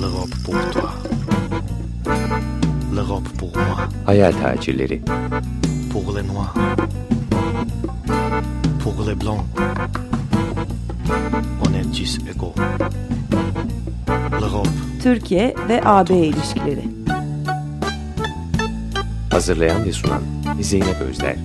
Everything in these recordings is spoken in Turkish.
L'Europe pour toi. L'Europe pour moi. Hayal tacirleri. Pour les noirs. Pour les blancs. On est tous égaux. L'Europe. Türkiye ve AB ilişkileri. Hazırlayan ve sunan Zeynep Özler.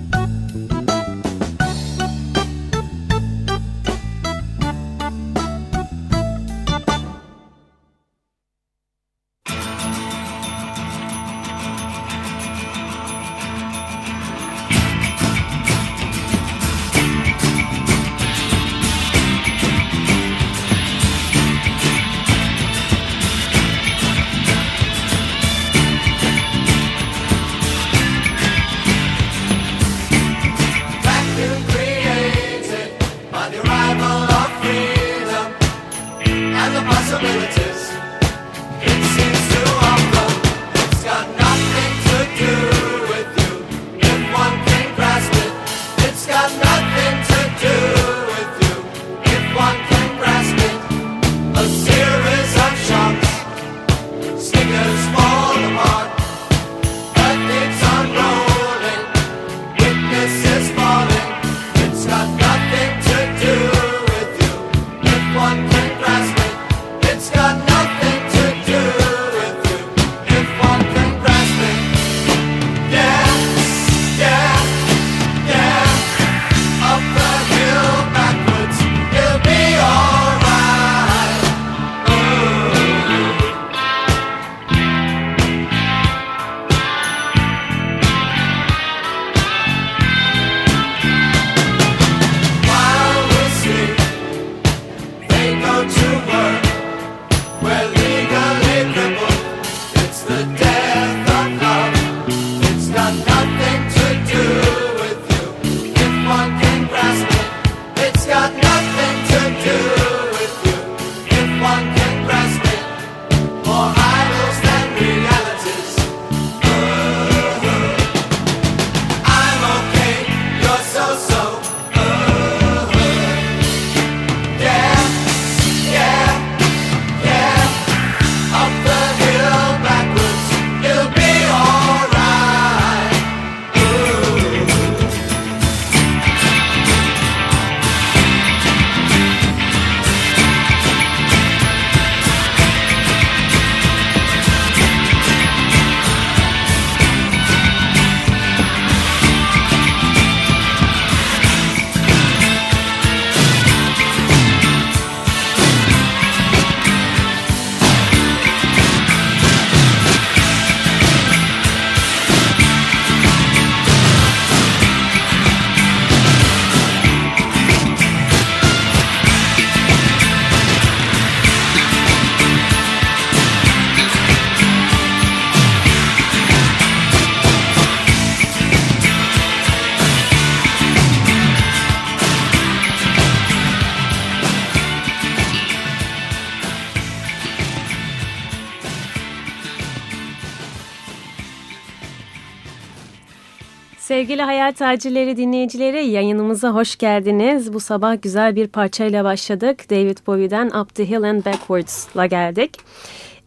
Sevgili Hayal Tacirleri dinleyicileri yayınımıza hoş geldiniz. Bu sabah güzel bir parçayla başladık. David Bowie'den Up the Hill and Backwards'la geldik.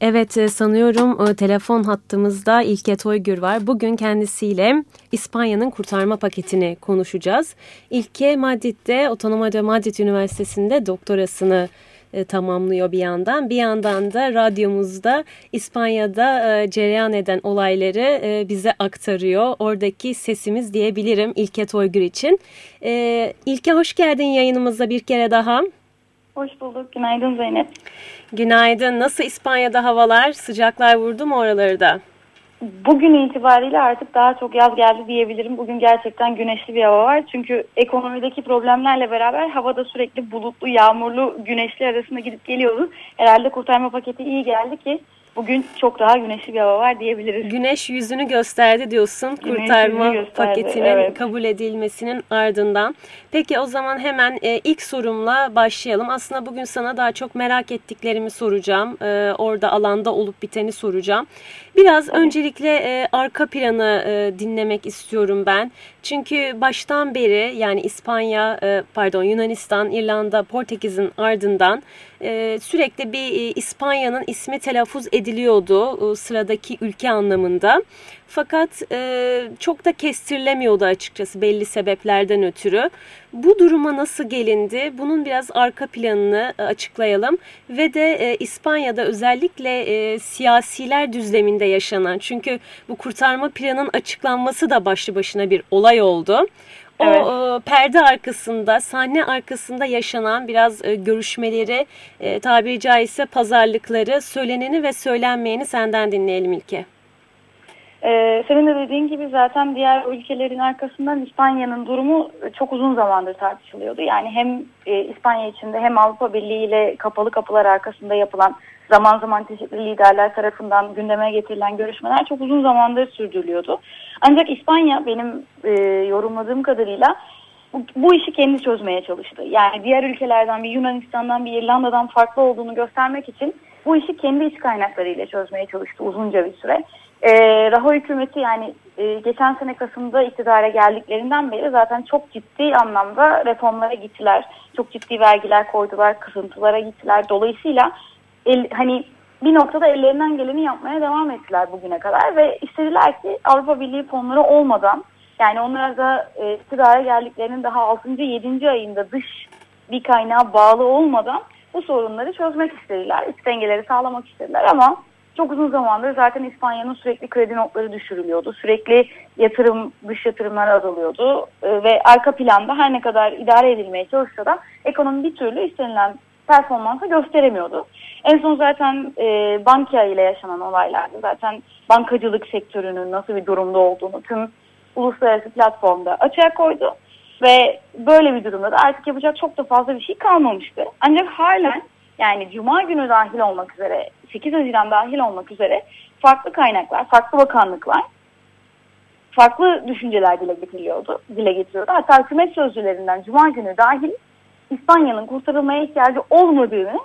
Evet e, sanıyorum e, telefon hattımızda İlke Toygür var. Bugün kendisiyle İspanya'nın kurtarma paketini konuşacağız. İlke Madrid'de Otonomo de Madrid Üniversitesi'nde doktorasını e, tamamlıyor bir yandan. Bir yandan da radyomuzda İspanya'da e, cereyan eden olayları e, bize aktarıyor. Oradaki sesimiz diyebilirim İlke Toygür için. E, İlke hoş geldin yayınımıza bir kere daha. Hoş bulduk. Günaydın Zeynep. Günaydın. Nasıl İspanya'da havalar? Sıcaklar vurdu mu oraları da? Bugün itibariyle artık daha çok yaz geldi diyebilirim. Bugün gerçekten güneşli bir hava var. Çünkü ekonomideki problemlerle beraber havada sürekli bulutlu, yağmurlu, güneşli arasında gidip geliyoruz. Herhalde kurtarma paketi iyi geldi ki bugün çok daha güneşli bir hava var diyebiliriz. Güneş yüzünü gösterdi diyorsun Güneş kurtarma gösterdi, paketinin evet. kabul edilmesinin ardından. Peki o zaman hemen e, ilk sorumla başlayalım. Aslında bugün sana daha çok merak ettiklerimi soracağım. E, orada alanda olup biteni soracağım. Biraz öncelikle e, arka planı e, dinlemek istiyorum ben. Çünkü baştan beri yani İspanya, e, pardon Yunanistan, İrlanda, Portekiz'in ardından e, sürekli bir e, İspanya'nın ismi telaffuz ediliyordu sıradaki ülke anlamında. Fakat e, çok da kestirilemiyordu açıkçası belli sebeplerden ötürü. Bu duruma nasıl gelindi? Bunun biraz arka planını e, açıklayalım ve de e, İspanya'da özellikle e, siyasiler düzleminde yaşanan çünkü bu kurtarma planın açıklanması da başlı başına bir olay oldu. O evet. e, perde arkasında, sahne arkasında yaşanan biraz e, görüşmeleri, e, tabiri caizse pazarlıkları, söyleneni ve söylenmeyeni senden dinleyelim İlke. Ee, senin de dediğin gibi zaten diğer ülkelerin arkasından İspanya'nın durumu çok uzun zamandır tartışılıyordu. Yani hem e, İspanya içinde hem Avrupa Birliği ile kapalı kapılar arkasında yapılan zaman zaman çeşitli liderler tarafından gündeme getirilen görüşmeler çok uzun zamandır sürdürülüyordu. Ancak İspanya benim e, yorumladığım kadarıyla bu, bu işi kendi çözmeye çalıştı. Yani diğer ülkelerden bir Yunanistan'dan bir İrlanda'dan farklı olduğunu göstermek için bu işi kendi iç kaynaklarıyla çözmeye çalıştı uzunca bir süre. E, Raho hükümeti yani e, geçen sene Kasım'da iktidara geldiklerinden beri zaten çok ciddi anlamda reformlara gittiler. Çok ciddi vergiler koydular, kısıntılara gittiler. Dolayısıyla el, hani bir noktada ellerinden geleni yapmaya devam ettiler bugüne kadar ve istediler ki Avrupa Birliği fonları olmadan yani onlar da e, iktidara geldiklerinin daha 6. 7. ayında dış bir kaynağa bağlı olmadan bu sorunları çözmek istediler. İç dengeleri sağlamak istediler ama çok uzun zamandır zaten İspanya'nın sürekli kredi notları düşürülüyordu. Sürekli yatırım, dış yatırımlar azalıyordu e, ve arka planda her ne kadar idare edilmeye çalışsa da ekonomi bir türlü istenilen performansı gösteremiyordu. En son zaten e, Bankia ile yaşanan olaylardı. Zaten bankacılık sektörünün nasıl bir durumda olduğunu tüm uluslararası platformda açığa koydu. Ve böyle bir durumda da artık yapacak çok da fazla bir şey kalmamıştı. Ancak halen yani Cuma günü dahil olmak üzere 8 Haziran dahil olmak üzere farklı kaynaklar, farklı bakanlıklar farklı düşünceler dile getiriliyordu, dile getiriyordu. Hatta hükümet sözcülerinden Cuma günü dahil İspanya'nın kurtarılmaya ihtiyacı olmadığını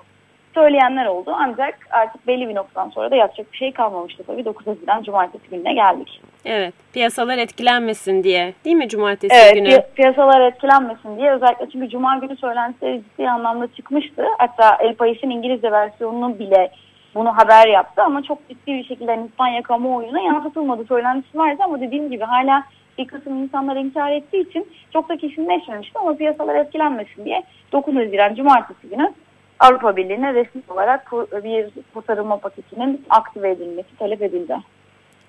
söyleyenler oldu. Ancak artık belli bir noktadan sonra da yapacak bir şey kalmamıştı tabii. 9 Haziran Cumartesi gününe geldik. Evet, piyasalar etkilenmesin diye değil mi Cumartesi evet, günü? Evet, piyasalar etkilenmesin diye özellikle çünkü Cuma günü söylentileri ciddi anlamda çıkmıştı. Hatta El País'in İngilizce versiyonunu bile bunu haber yaptı ama çok ciddi bir şekilde hani İspanya kamuoyuna yansıtılmadı söylentisi vardı ama dediğim gibi hala bir kısım insanlar inkar ettiği için çok da kesinleşmemişti ama piyasalar etkilenmesin diye 9 Haziran Cumartesi günü Avrupa Birliği'ne resmi olarak bir kurtarılma paketinin aktive edilmesi talep edildi.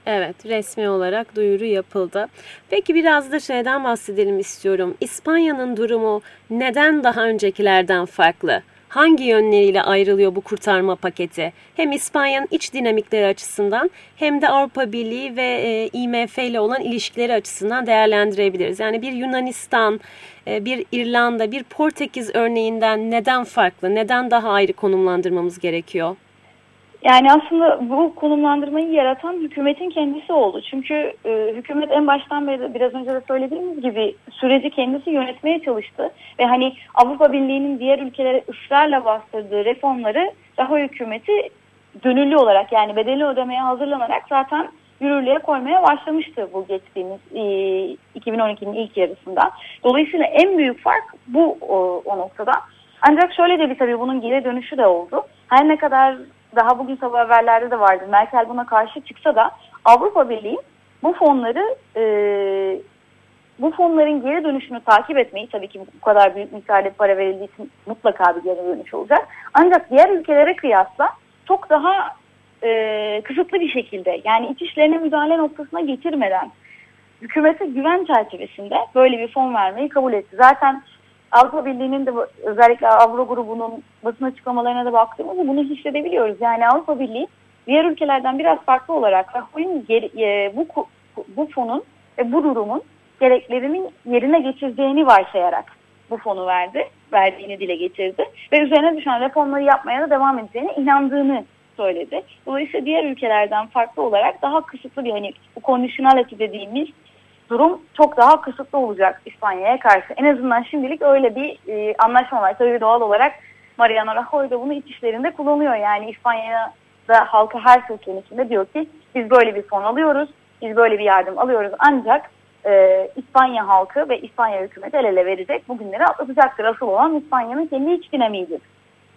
Evet resmi olarak duyuru yapıldı. Peki biraz da şeyden bahsedelim istiyorum. İspanya'nın durumu neden daha öncekilerden farklı? Hangi yönleriyle ayrılıyor bu kurtarma paketi? Hem İspanya'nın iç dinamikleri açısından hem de Avrupa Birliği ve e, IMF ile olan ilişkileri açısından değerlendirebiliriz. Yani bir Yunanistan, e, bir İrlanda, bir Portekiz örneğinden neden farklı, neden daha ayrı konumlandırmamız gerekiyor? Yani aslında bu konumlandırmayı yaratan hükümetin kendisi oldu. Çünkü e, hükümet en baştan beri biraz önce de söylediğimiz gibi süreci kendisi yönetmeye çalıştı. Ve hani Avrupa Birliği'nin diğer ülkelere ısrarla bastırdığı reformları daha hükümeti gönüllü olarak yani bedeli ödemeye hazırlanarak zaten yürürlüğe koymaya başlamıştı bu geçtiğimiz e, 2012'nin ilk yarısında. Dolayısıyla en büyük fark bu o, o noktada. Ancak şöyle de bir tabii bunun geri dönüşü de oldu. Her ne kadar daha bugün sabah haberlerde de vardı. Merkel buna karşı çıksa da Avrupa Birliği bu fonları e, bu fonların geri dönüşünü takip etmeyi tabii ki bu kadar büyük miktarda para verildiği için mutlaka bir geri dönüş olacak. Ancak diğer ülkelere kıyasla çok daha e, kısıtlı bir şekilde yani iç işlerine müdahale noktasına getirmeden hükümete güven çerçevesinde böyle bir fon vermeyi kabul etti. Zaten Avrupa Birliği'nin de özellikle Avro grubunun basın açıklamalarına da baktığımızda bunu hissedebiliyoruz. Yani Avrupa Birliği diğer ülkelerden biraz farklı olarak e, bu, bu fonun ve bu durumun gereklerinin yerine getireceğini varsayarak bu fonu verdi, verdiğini dile getirdi ve üzerine düşen reformları yapmaya da devam edeceğine inandığını söyledi. Dolayısıyla diğer ülkelerden farklı olarak daha kısıtlı bir hani bu conditionality dediğimiz durum çok daha kısıtlı olacak İspanya'ya karşı. En azından şimdilik öyle bir e, anlaşma var. Tabii doğal olarak Mariano Rajoy da bunu iç işlerinde kullanıyor. Yani İspanya'da halka her seçeneğinde diyor ki biz böyle bir fon alıyoruz, biz böyle bir yardım alıyoruz ancak e, İspanya halkı ve İspanya hükümeti el ele verecek, bugünleri atlatacaktır. Asıl olan İspanya'nın kendi iç dinamiğidir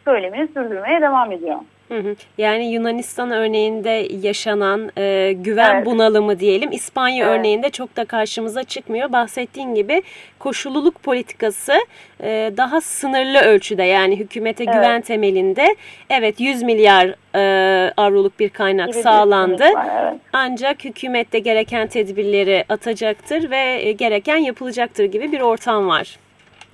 söylemini sürdürmeye devam ediyor. Hı hı. Yani Yunanistan örneğinde yaşanan e, güven evet. bunalımı diyelim İspanya evet. örneğinde çok da karşımıza çıkmıyor. Bahsettiğin gibi koşulluluk politikası e, daha sınırlı ölçüde yani hükümete evet. güven temelinde evet 100 milyar e, avroluk bir kaynak Gibi sağlandı. Var, evet. Ancak hükümette gereken tedbirleri atacaktır ve e, gereken yapılacaktır gibi bir ortam var.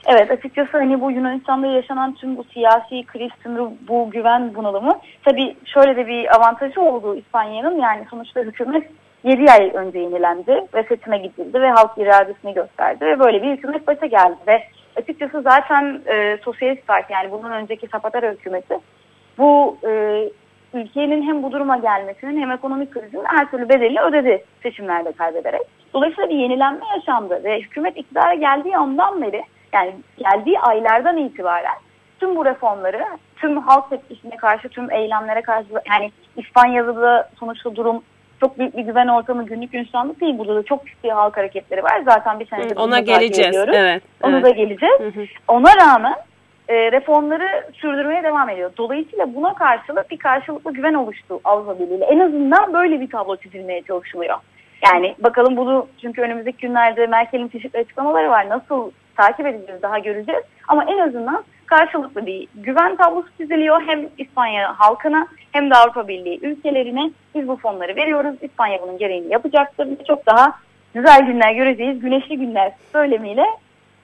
Evet açıkçası hani bu Yunanistan'da yaşanan tüm bu siyasi kriz, tüm bu güven bunalımı tabii şöyle de bir avantajı oldu İspanya'nın yani sonuçta hükümet 7 ay önce yenilendi ve seçime gidildi ve halk iradesini gösterdi ve böyle bir hükümet başa geldi ve açıkçası zaten e, Sosyalist Parti yani bunun önceki Zapatero hükümeti bu e, ülkenin hem bu duruma gelmesinin hem ekonomik krizin her türlü bedelini ödedi seçimlerde kaybederek. Dolayısıyla bir yenilenme yaşandı ve hükümet iktidara geldiği andan beri yani geldiği aylardan itibaren tüm bu reformları, tüm halk tepkisine karşı, tüm eylemlere karşı yani İspanya'da sonuçta durum çok büyük bir güven ortamı günlük insanlık değil. Burada da çok ciddi halk hareketleri var. Zaten bir senedir ona geleceğiz. Evet. Evet. da geleceğiz. Hı hı. Ona rağmen e, reformları sürdürmeye devam ediyor. Dolayısıyla buna karşılık bir karşılıklı güven oluştu Avrupa Birliği ile. En azından böyle bir tablo çizilmeye çalışılıyor. Yani bakalım bunu çünkü önümüzdeki günlerde Merkel'in çeşitli açıklamaları var. Nasıl takip edeceğiz daha göreceğiz. Ama en azından karşılıklı bir güven tablosu çiziliyor. Hem İspanya halkına hem de Avrupa Birliği ülkelerine biz bu fonları veriyoruz. İspanya bunun gereğini yapacaktır. Çok daha güzel günler göreceğiz. Güneşli günler söylemiyle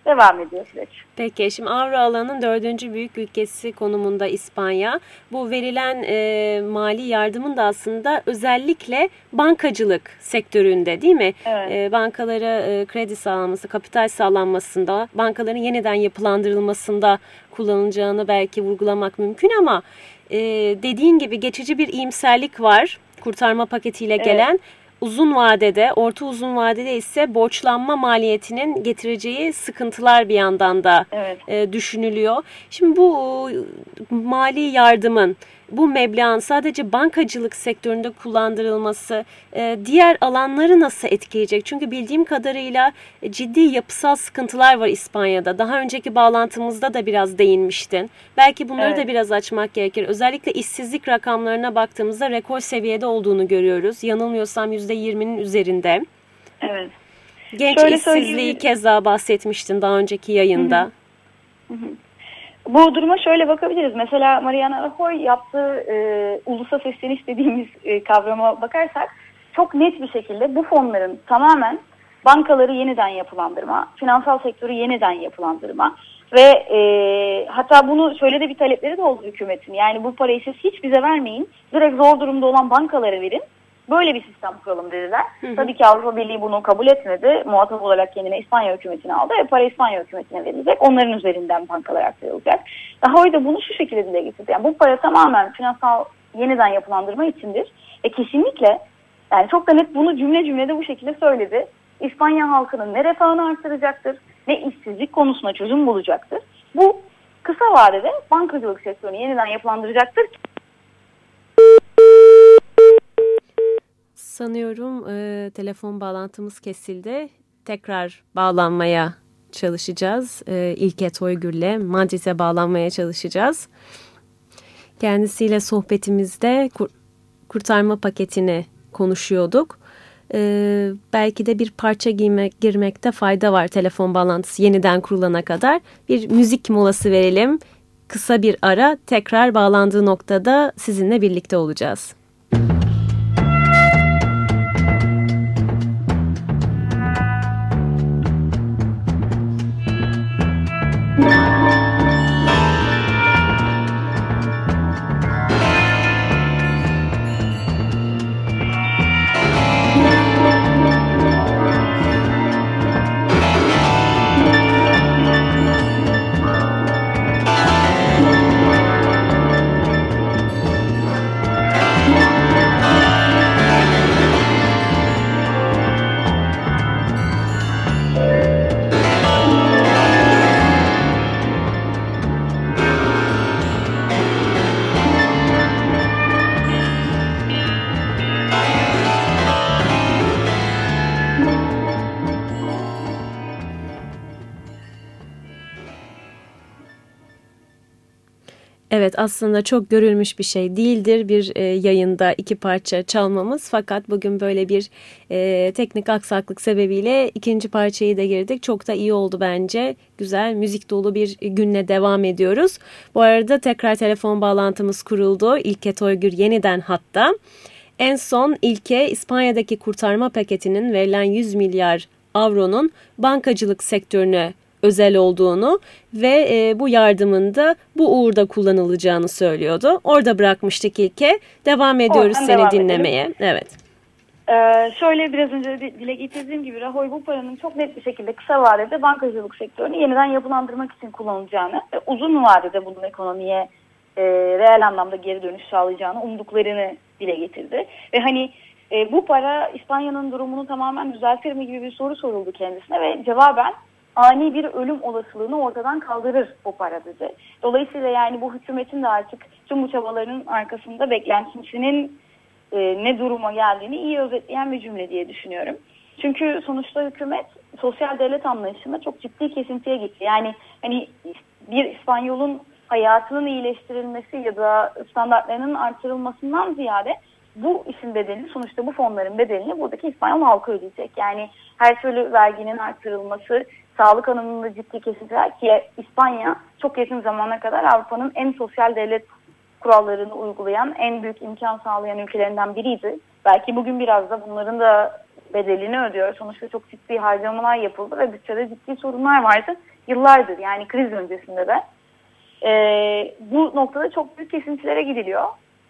devam ediyor süreç. Peki şimdi Avro alanının dördüncü büyük ülkesi konumunda İspanya. Bu verilen e, mali yardımın da aslında özellikle bankacılık sektöründe değil mi? Evet. E, bankalara e, kredi sağlanması, kapital sağlanmasında, bankaların yeniden yapılandırılmasında kullanılacağını belki vurgulamak mümkün ama e, dediğin gibi geçici bir iyimserlik var kurtarma paketiyle gelen. Uzun vadede, orta uzun vadede ise borçlanma maliyetinin getireceği sıkıntılar bir yandan da evet. e, düşünülüyor. Şimdi bu mali yardımın bu meblağın sadece bankacılık sektöründe kullandırılması e, diğer alanları nasıl etkileyecek? Çünkü bildiğim kadarıyla e, ciddi yapısal sıkıntılar var İspanya'da. Daha önceki bağlantımızda da biraz değinmiştin. Belki bunları evet. da biraz açmak gerekir. Özellikle işsizlik rakamlarına baktığımızda rekor seviyede olduğunu görüyoruz. Yanılmıyorsam %20'nin üzerinde. Evet. Genç Şöyle işsizliği keza bahsetmiştin daha önceki yayında. Hı hı. Hı hı. Bu duruma şöyle bakabiliriz. Mesela Mariana Rajoy yaptığı e, ulusa sesleniş dediğimiz e, kavrama bakarsak çok net bir şekilde bu fonların tamamen bankaları yeniden yapılandırma, finansal sektörü yeniden yapılandırma ve e, hatta bunu şöyle de bir talepleri de oldu hükümetin. Yani bu parayı siz hiç bize vermeyin, direkt zor durumda olan bankalara verin Böyle bir sistem kuralım dediler. Hı hı. Tabii ki Avrupa Birliği bunu kabul etmedi. Muhatap olarak kendine İspanya hükümetini aldı ve para İspanya hükümetine verilecek. Onların üzerinden bankalar aktarılacak. Daha da bunu şu şekilde dile getirdi. Yani bu para tamamen finansal yeniden yapılandırma içindir. Ve kesinlikle yani çok da net bunu cümle cümlede bu şekilde söyledi. İspanya halkının ne refahını artıracaktır ne işsizlik konusuna çözüm bulacaktır. Bu kısa vadede bankacılık sektörünü yeniden yapılandıracaktır Sanıyorum e, telefon bağlantımız kesildi. Tekrar bağlanmaya çalışacağız. E, İlket Oygür'le Madrid'e bağlanmaya çalışacağız. Kendisiyle sohbetimizde kur, kurtarma paketini konuşuyorduk. E, belki de bir parça giymek, girmekte fayda var telefon bağlantısı yeniden kurulana kadar. Bir müzik molası verelim. Kısa bir ara tekrar bağlandığı noktada sizinle birlikte olacağız. Evet aslında çok görülmüş bir şey değildir bir e, yayında iki parça çalmamız fakat bugün böyle bir e, teknik aksaklık sebebiyle ikinci parçayı da girdik. Çok da iyi oldu bence. Güzel müzik dolu bir günle devam ediyoruz. Bu arada tekrar telefon bağlantımız kuruldu. İlke Toygür yeniden hatta. En son ilke İspanya'daki kurtarma paketinin verilen 100 milyar avronun bankacılık sektörüne özel olduğunu ve e, bu yardımın da bu uğurda kullanılacağını söylüyordu. Orada bırakmıştık ilke. Devam ediyoruz Oradan seni devam dinlemeye. Edelim. Evet. Ee, şöyle biraz önce dile getirdiğim gibi Rahoy bu paranın çok net bir şekilde kısa vadede bankacılık sektörünü yeniden yapılandırmak için kullanılacağını ve uzun vadede bunun ekonomiye e, reel anlamda geri dönüş sağlayacağını umduklarını dile getirdi. Ve hani e, bu para İspanya'nın durumunu tamamen düzeltir mi gibi bir soru soruldu kendisine ve cevaben ani bir ölüm olasılığını ortadan kaldırır bu para dedi. Dolayısıyla yani bu hükümetin de artık tüm bu çabalarının arkasında beklentisinin e, ne duruma geldiğini iyi özetleyen bir cümle diye düşünüyorum. Çünkü sonuçta hükümet sosyal devlet anlayışında çok ciddi kesintiye gitti. Yani hani bir İspanyol'un hayatının iyileştirilmesi ya da standartlarının artırılmasından ziyade bu işin bedelini sonuçta bu fonların bedelini buradaki İspanyol halkı ödeyecek. Yani her türlü verginin artırılması, sağlık alanında ciddi kesintiler ki İspanya çok yakın zamana kadar Avrupa'nın en sosyal devlet kurallarını uygulayan, en büyük imkan sağlayan ülkelerinden biriydi. Belki bugün biraz da bunların da bedelini ödüyor. Sonuçta çok ciddi harcamalar yapıldı ve bütçede ciddi sorunlar vardı yıllardır yani kriz öncesinde de. Ee, bu noktada çok büyük kesintilere gidiliyor.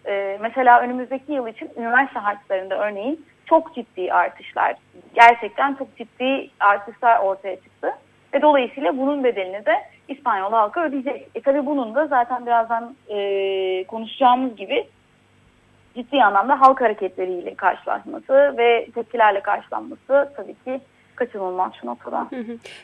Ee, mesela önümüzdeki yıl için üniversite harçlarında örneğin çok ciddi artışlar, gerçekten çok ciddi artışlar ortaya çıktı. Ve dolayısıyla bunun bedelini de İspanyol halkı ödeyecek. E tabi bunun da zaten birazdan e, konuşacağımız gibi ciddi anlamda halk hareketleriyle karşılaşması ve tepkilerle karşılanması tabii ki kaçınılmaz şu noktada.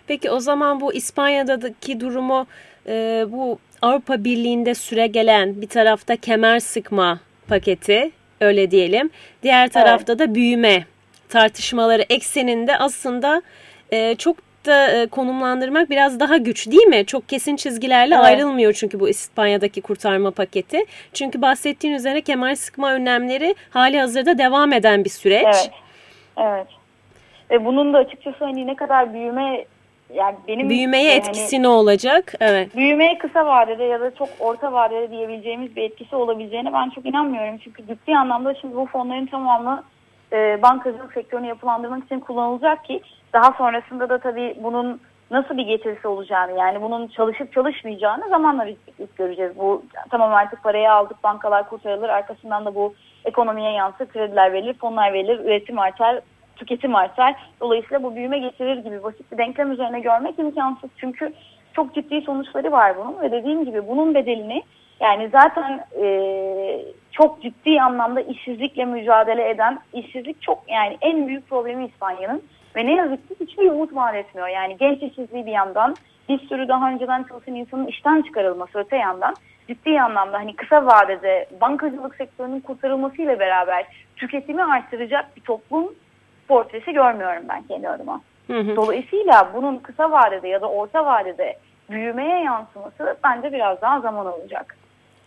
Peki o zaman bu İspanya'daki durumu e, bu Avrupa Birliği'nde süre gelen bir tarafta kemer sıkma paketi öyle diyelim. Diğer tarafta evet. da büyüme tartışmaları ekseninde aslında e, çok da e, konumlandırmak biraz daha güç değil mi? Çok kesin çizgilerle evet. ayrılmıyor çünkü bu İspanya'daki kurtarma paketi. Çünkü bahsettiğin üzere kemer sıkma önlemleri hali hazırda devam eden bir süreç. Evet. Evet. Ve bunun da açıkçası hani ne kadar büyüme yani benim büyümeye yani, etkisi ne olacak? Evet. Büyümeye kısa vadede ya da çok orta vadede diyebileceğimiz bir etkisi olabileceğine ben çok inanmıyorum. Çünkü ciddi anlamda şimdi bu fonların tamamı e, bankacılık sektörünü yapılandırmak için kullanılacak ki daha sonrasında da tabii bunun nasıl bir getirisi olacağını yani bunun çalışıp çalışmayacağını zamanla biz göreceğiz. Bu tamam artık parayı aldık bankalar kurtarılır arkasından da bu ekonomiye yansır krediler verilir fonlar verilir üretim artar tüketim artar. Dolayısıyla bu büyüme getirir gibi basit bir denklem üzerine görmek imkansız. Çünkü çok ciddi sonuçları var bunun ve dediğim gibi bunun bedelini yani zaten e, çok ciddi anlamda işsizlikle mücadele eden, işsizlik çok yani en büyük problemi İspanya'nın ve ne yazık ki hiçbir umut vaat etmiyor. Yani genç işsizliği bir yandan, bir sürü daha önceden çalışan insanın işten çıkarılması öte yandan ciddi anlamda hani kısa vadede bankacılık sektörünün kurtarılmasıyla beraber tüketimi artıracak bir toplum portresi görmüyorum ben kendi adıma. Hı hı. Dolayısıyla bunun kısa vadede ya da orta vadede büyümeye yansıması bence biraz daha zaman alacak.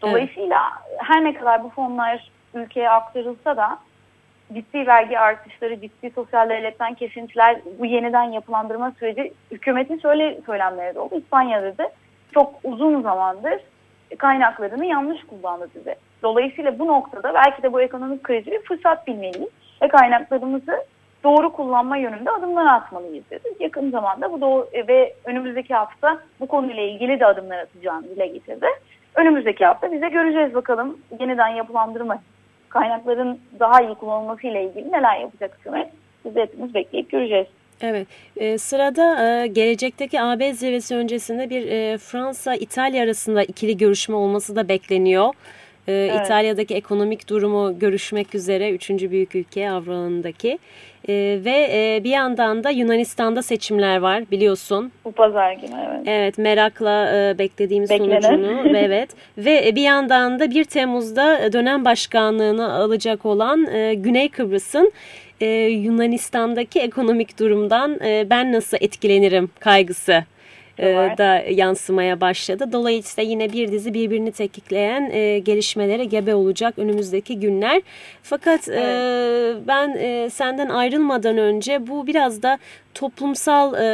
Dolayısıyla evet. her ne kadar bu fonlar ülkeye aktarılsa da ciddi vergi artışları, ciddi sosyal devletten kesintiler, bu yeniden yapılandırma süreci hükümetin şöyle söylemleri de oldu. İspanya'da da çok uzun zamandır kaynaklarını yanlış kullandı dedi. Dolayısıyla bu noktada belki de bu ekonomik krizi bir fırsat bilmeliyiz ve kaynaklarımızı doğru kullanma yönünde adımlar atmalıyız dedi. Yakın zamanda bu doğru, ve önümüzdeki hafta bu konuyla ilgili de adımlar atacağını dile getirdi. Önümüzdeki hafta bize göreceğiz bakalım yeniden yapılandırma kaynakların daha iyi kullanılması ile ilgili neler yapacak hükümet. Biz de hepimiz bekleyip göreceğiz. Evet. E, sırada e, gelecekteki AB zirvesi öncesinde bir e, Fransa-İtalya arasında ikili görüşme olması da bekleniyor. E, evet. İtalya'daki ekonomik durumu görüşmek üzere üçüncü büyük ülke Avrupa'ndaki. E, ve e, bir yandan da Yunanistan'da seçimler var biliyorsun. Bu pazar günü evet. Evet merakla e, beklediğimiz Beklenen. sonucunu ve evet ve bir yandan da 1 Temmuz'da dönem başkanlığını alacak olan e, Güney Kıbrıs'ın e, Yunanistan'daki ekonomik durumdan e, ben nasıl etkilenirim kaygısı e, da yansımaya başladı. Dolayısıyla yine bir dizi birbirini tekikleyen e, gelişmelere gebe olacak önümüzdeki günler. Fakat evet. e, ben e, senden ayrılmadan önce bu biraz da toplumsal e,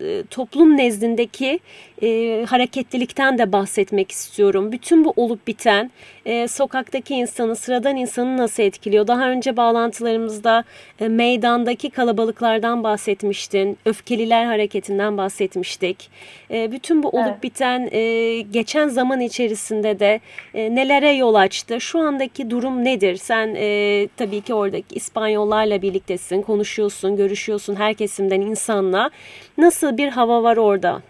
e, toplum nezdindeki e, hareketlilikten de bahsetmek istiyorum. Bütün bu olup biten e, sokaktaki insanı, sıradan insanı nasıl etkiliyor? Daha önce bağlantılarımızda e, meydandaki kalabalıklardan bahsetmiştin, öfkeliler hareketinden bahsetmiştik. E, bütün bu olup evet. biten e, geçen zaman içerisinde de e, nelere yol açtı? Şu andaki durum nedir? Sen e, tabii ki oradaki İspanyollarla birliktesin, konuşuyorsun, görüşüyorsun her kesimden insanla. Nasıl bir hava var orada?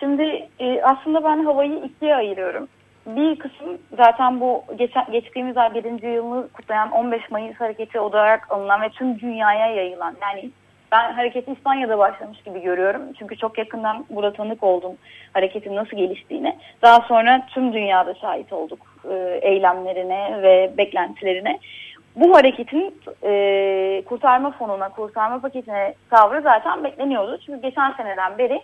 Şimdi e, aslında ben havayı ikiye ayırıyorum. Bir kısım zaten bu geçen, geçtiğimiz ay birinci yılını kutlayan 15 Mayıs hareketi olarak alınan ve tüm dünyaya yayılan yani ben hareketi İspanya'da başlamış gibi görüyorum. Çünkü çok yakından burada tanık oldum hareketin nasıl geliştiğini. Daha sonra tüm dünyada şahit olduk e, eylemlerine ve beklentilerine. Bu hareketin e, kurtarma fonuna, kurtarma paketine tavrı zaten bekleniyordu. Çünkü geçen seneden beri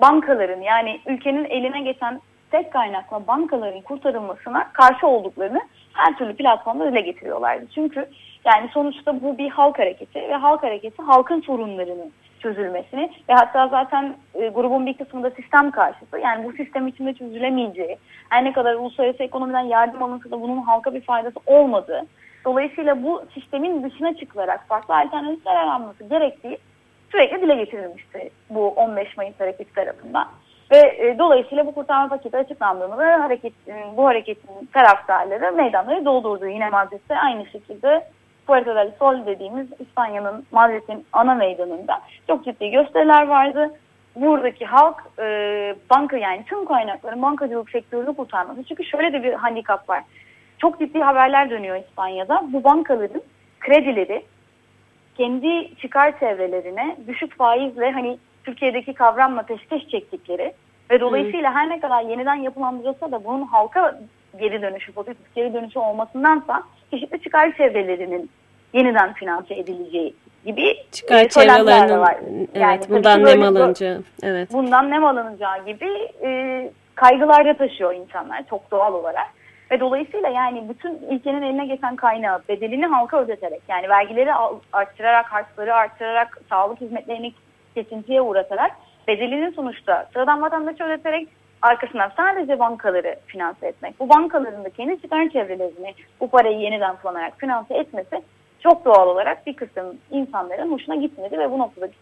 bankaların yani ülkenin eline geçen tek kaynakla bankaların kurtarılmasına karşı olduklarını her türlü platformda dile getiriyorlardı. Çünkü yani sonuçta bu bir halk hareketi ve halk hareketi halkın sorunlarının çözülmesini ve hatta zaten e, grubun bir kısmında sistem karşıtı. Yani bu sistem içinde çözülemeyeceği, her ne kadar uluslararası ekonomiden yardım alınsa da bunun halka bir faydası olmadığı. Dolayısıyla bu sistemin dışına çıkılarak farklı alternatifler aranması gerektiği sürekli dile getirilmişti bu 15 Mayıs hareketi tarafından. Ve e, dolayısıyla bu kurtarma paketi açıklandığında ve hareket, e, bu hareketin taraftarları meydanları doldurdu. Yine Madrid'de aynı şekilde Puerto del Sol dediğimiz İspanya'nın Madrid'in ana meydanında çok ciddi gösteriler vardı. Buradaki halk e, banka yani tüm kaynakların bankacılık sektörünü kurtarması. Çünkü şöyle de bir handikap var. Çok ciddi haberler dönüyor İspanya'da. Bu bankaların kredileri kendi çıkar çevrelerine düşük faizle hani Türkiye'deki kavramla peşkeş çektikleri ve dolayısıyla her ne kadar yeniden yapılandırılsa da bunun halka geri dönüşü, pozitif geri dönüşü olmasındansa çeşitli çıkar çevrelerinin yeniden finanse edileceği gibi çıkar e, çevrelerinin var. Yani evet, bundan nem alınacağı. Evet. Bundan nem alınacağı gibi e, kaygılar da taşıyor insanlar çok doğal olarak. Ve dolayısıyla yani bütün ülkenin eline geçen kaynağı bedelini halka ödeterek yani vergileri arttırarak, harçları arttırarak, sağlık hizmetlerini kesintiye uğratarak bedelinin sonuçta sıradan vatandaşı ödeterek arkasından sadece bankaları finanse etmek. Bu bankaların da kendi çıkar çevrelerini bu parayı yeniden kullanarak finanse etmesi çok doğal olarak bir kısım insanların hoşuna gitmedi ve bu noktadaki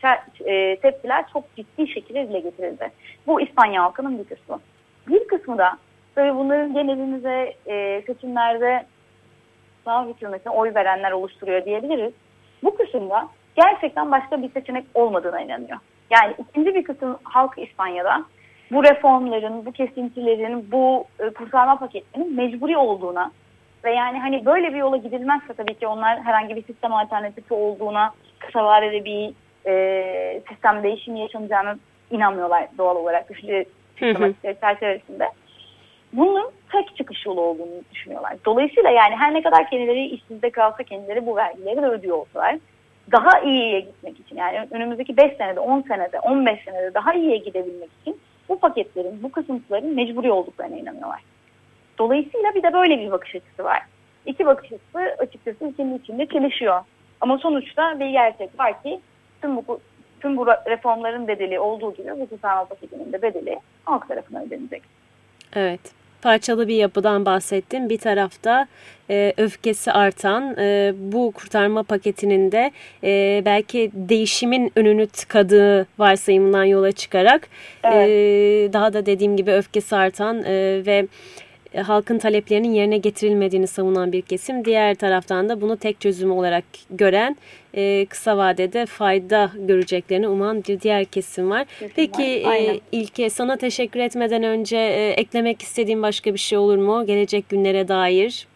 e, tepkiler çok ciddi şekilde dile getirildi. Bu İspanya halkının bir kısmı. Bir kısmı da tabii bunların genelinize e, seçimlerde sağ hükümetine oy verenler oluşturuyor diyebiliriz. Bu kısımda gerçekten başka bir seçenek olmadığına inanıyor. Yani ikinci bir kısım halk İspanya'da bu reformların, bu kesintilerin, bu e, kurtarma paketlerinin mecburi olduğuna ve yani hani böyle bir yola gidilmezse tabii ki onlar herhangi bir sistem alternatifi olduğuna, kısa vadede bir e, sistem değişimi yaşanacağını inanmıyorlar doğal olarak düşünce çerçevesinde. Bunun tek çıkış yolu olduğunu düşünüyorlar. Dolayısıyla yani her ne kadar kendileri işsizde kalsa kendileri bu vergileri de ödüyor olsalar daha iyiye gitmek için yani önümüzdeki 5 senede, 10 senede, 15 senede daha iyiye gidebilmek için bu paketlerin, bu kısıntıların mecburi olduklarına inanıyorlar. Dolayısıyla bir de böyle bir bakış açısı var. İki bakış açısı açıkçası ülkenin içinde çelişiyor. Ama sonuçta bir gerçek var ki tüm bu tüm bu reformların bedeli olduğu gibi bu kurtarma paketinin de bedeli halk tarafından ödenecek. Evet parçalı bir yapıdan bahsettim. Bir tarafta e, öfkesi artan e, bu kurtarma paketinin de e, belki değişimin önünü tıkadığı varsayımından yola çıkarak evet. e, daha da dediğim gibi öfkesi artan e, ve e, halkın taleplerinin yerine getirilmediğini savunan bir kesim. Diğer taraftan da bunu tek çözüm olarak gören e, kısa vadede fayda göreceklerini uman bir diğer kesim var. Kesim Peki var. E, İlke sana teşekkür etmeden önce e, eklemek istediğim başka bir şey olur mu? Gelecek günlere dair.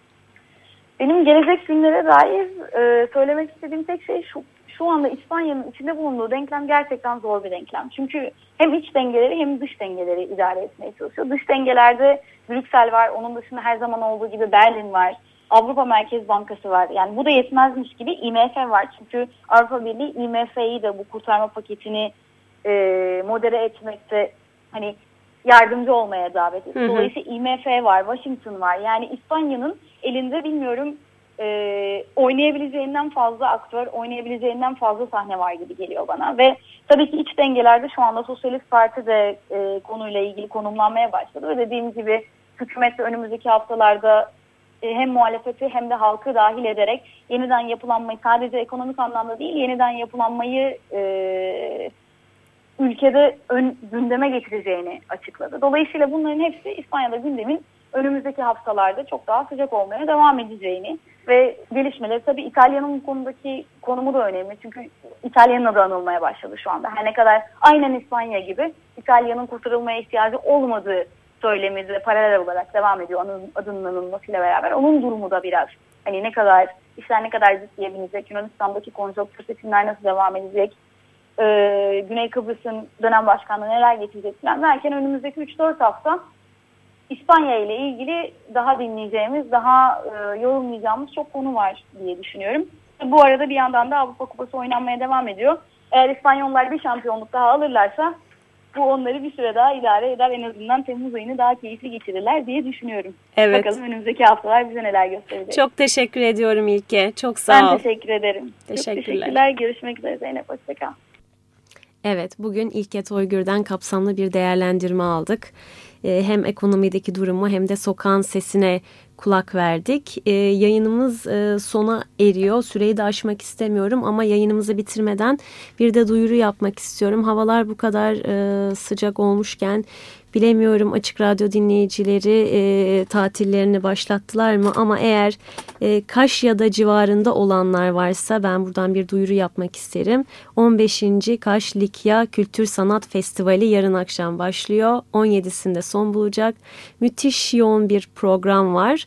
Benim gelecek günlere dair e, söylemek istediğim tek şey şu şu anda İspanya'nın içinde bulunduğu denklem gerçekten zor bir denklem. Çünkü hem iç dengeleri hem dış dengeleri idare etmeye çalışıyor. Dış dengelerde Brüksel var, onun dışında her zaman olduğu gibi Berlin var. Avrupa Merkez Bankası var. Yani bu da yetmezmiş gibi IMF var. Çünkü Avrupa Birliği IMF'yi de bu kurtarma paketini e, modere etmekte hani yardımcı olmaya davet etti. Dolayısıyla IMF var, Washington var. Yani İspanya'nın elinde bilmiyorum e, oynayabileceğinden fazla aktör, oynayabileceğinden fazla sahne var gibi geliyor bana. Ve tabii ki iç dengelerde şu anda Sosyalist Parti de e, konuyla ilgili konumlanmaya başladı. Ve dediğim gibi hükümet de önümüzdeki haftalarda e, hem muhalefeti hem de halkı dahil ederek yeniden yapılanmayı sadece ekonomik anlamda değil yeniden yapılanmayı e, ülkede ön, gündeme getireceğini açıkladı. Dolayısıyla bunların hepsi İspanya'da gündemin önümüzdeki haftalarda çok daha sıcak olmaya devam edeceğini ve gelişmeleri tabii İtalya'nın bu konudaki konumu da önemli. Çünkü İtalya'nın adı anılmaya başladı şu anda. Her ne kadar aynen İspanya gibi İtalya'nın kurtarılmaya ihtiyacı olmadığı söylemi paralel olarak devam ediyor adının anılmasıyla beraber. Onun durumu da biraz hani ne kadar işler ne kadar ciddiye binecek, Yunanistan'daki konjonktür seçimler nasıl devam edecek, ee, Güney Kıbrıs'ın dönem başkanlığı neler getirecek falan derken önümüzdeki 3-4 hafta İspanya ile ilgili daha dinleyeceğimiz, daha e, yorumlayacağımız çok konu var diye düşünüyorum. Bu arada bir yandan da Avrupa Kupası oynanmaya devam ediyor. Eğer İspanyollar bir şampiyonluk daha alırlarsa bu onları bir süre daha idare eder. En azından Temmuz ayını daha keyifli geçirirler diye düşünüyorum. Evet. Bakalım önümüzdeki haftalar bize neler gösterecek. Çok teşekkür ediyorum İlke. Çok sağ ol. Ben teşekkür ederim. Teşekkürler. Çok teşekkürler. Görüşmek üzere Zeynep. Hoşçakal. Evet, bugün İlke Toygür'den kapsamlı bir değerlendirme aldık. Ee, hem ekonomideki durumu hem de sokağın sesine kulak verdik. E, yayınımız e, sona eriyor. Süreyi de aşmak istemiyorum ama yayınımızı bitirmeden bir de duyuru yapmak istiyorum. Havalar bu kadar e, sıcak olmuşken Bilemiyorum açık radyo dinleyicileri e, tatillerini başlattılar mı ama eğer e, Kaş ya da civarında olanlar varsa ben buradan bir duyuru yapmak isterim. 15. Kaş Likya Kültür Sanat Festivali yarın akşam başlıyor. 17'sinde son bulacak. Müthiş yoğun bir program var.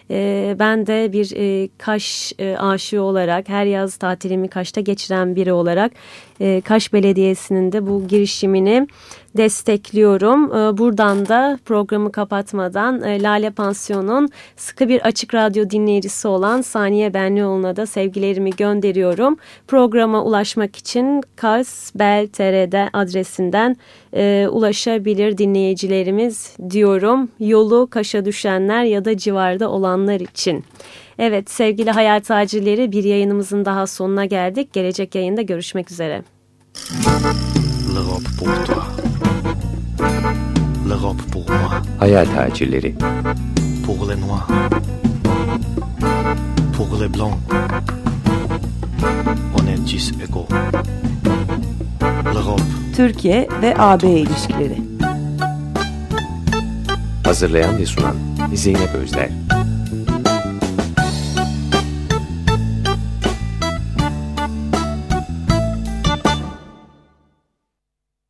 E, ben de bir e, Kaş e, aşığı olarak her yaz tatilimi Kaş'ta geçiren biri olarak e, Kaş Belediyesi'nin de bu girişimini destekliyorum. E, buradan da programı kapatmadan Lale Pansiyon'un sıkı bir açık radyo dinleyicisi olan Saniye Benlioğlu'na da sevgilerimi gönderiyorum. Programa ulaşmak için kasbel.tr'de adresinden ulaşabilir dinleyicilerimiz diyorum. Yolu Kaş'a düşenler ya da civarda olanlar için. Evet sevgili hayal tacirleri bir yayınımızın daha sonuna geldik. Gelecek yayında görüşmek üzere. L'Europe pour toi. L'Europe pour moi. Hayal tacirleri. Pour les noirs. Pour les blancs. On est tous égaux. L'Europe. Türkiye ve AB ilişkileri. Hazırlayan ve sunan Zeynep Özler.